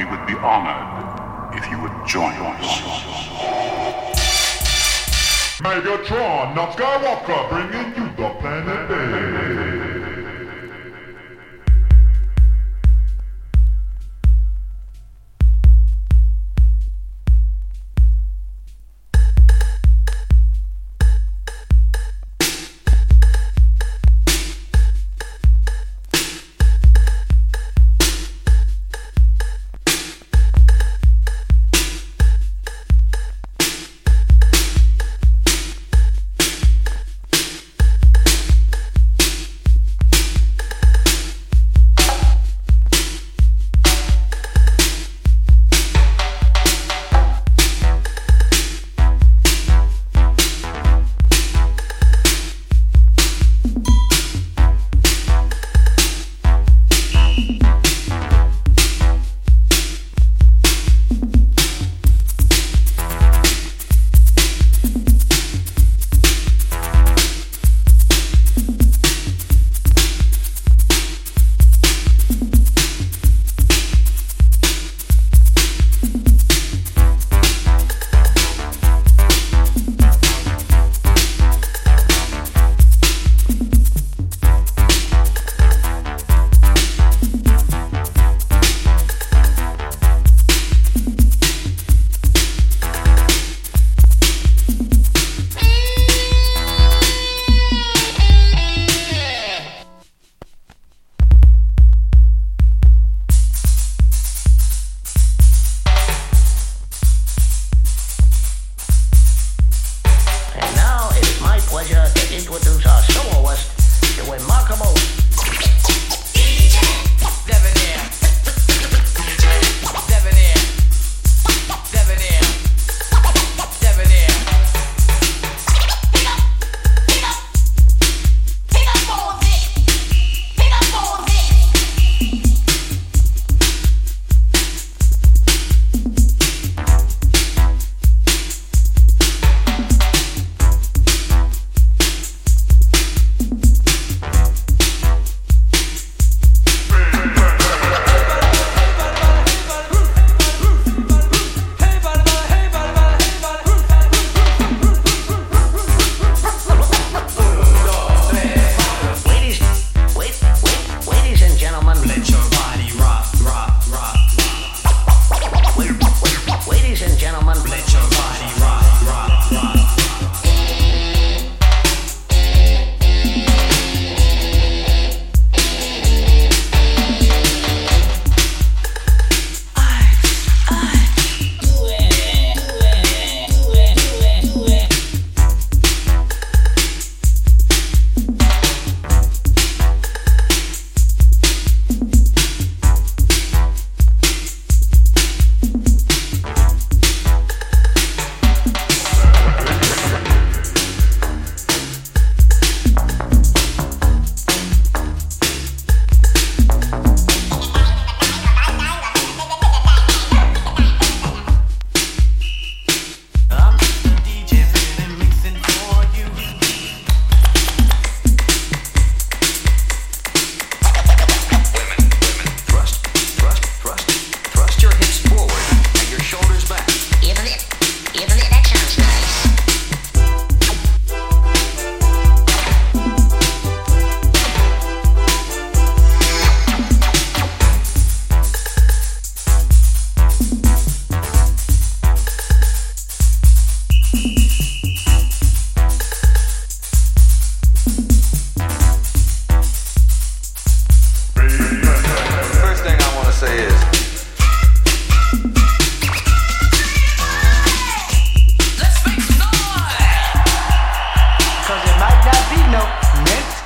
We would be honored if you would join us. Megatron, not Skywalker, bringing you the planet Bay.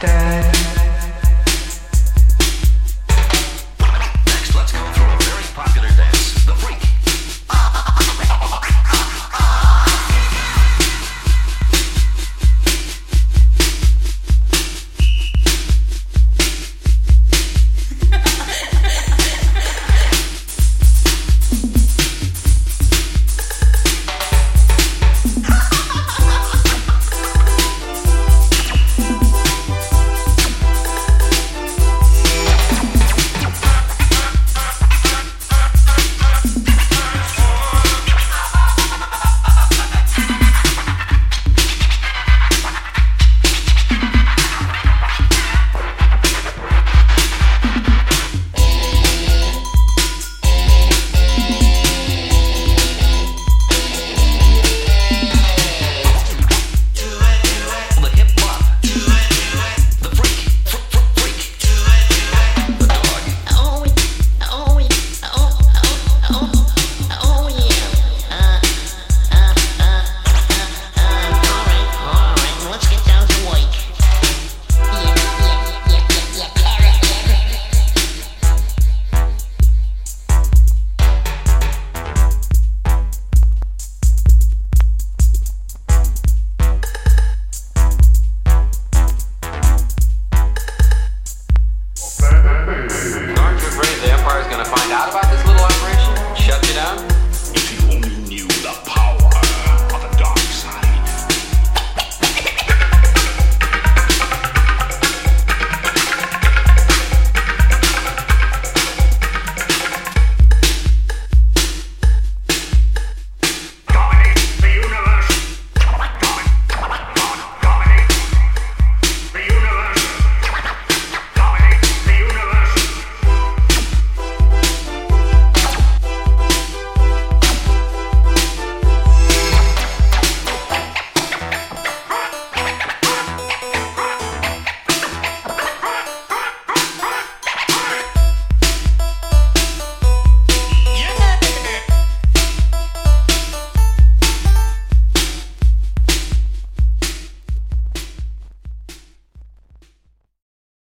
Yeah.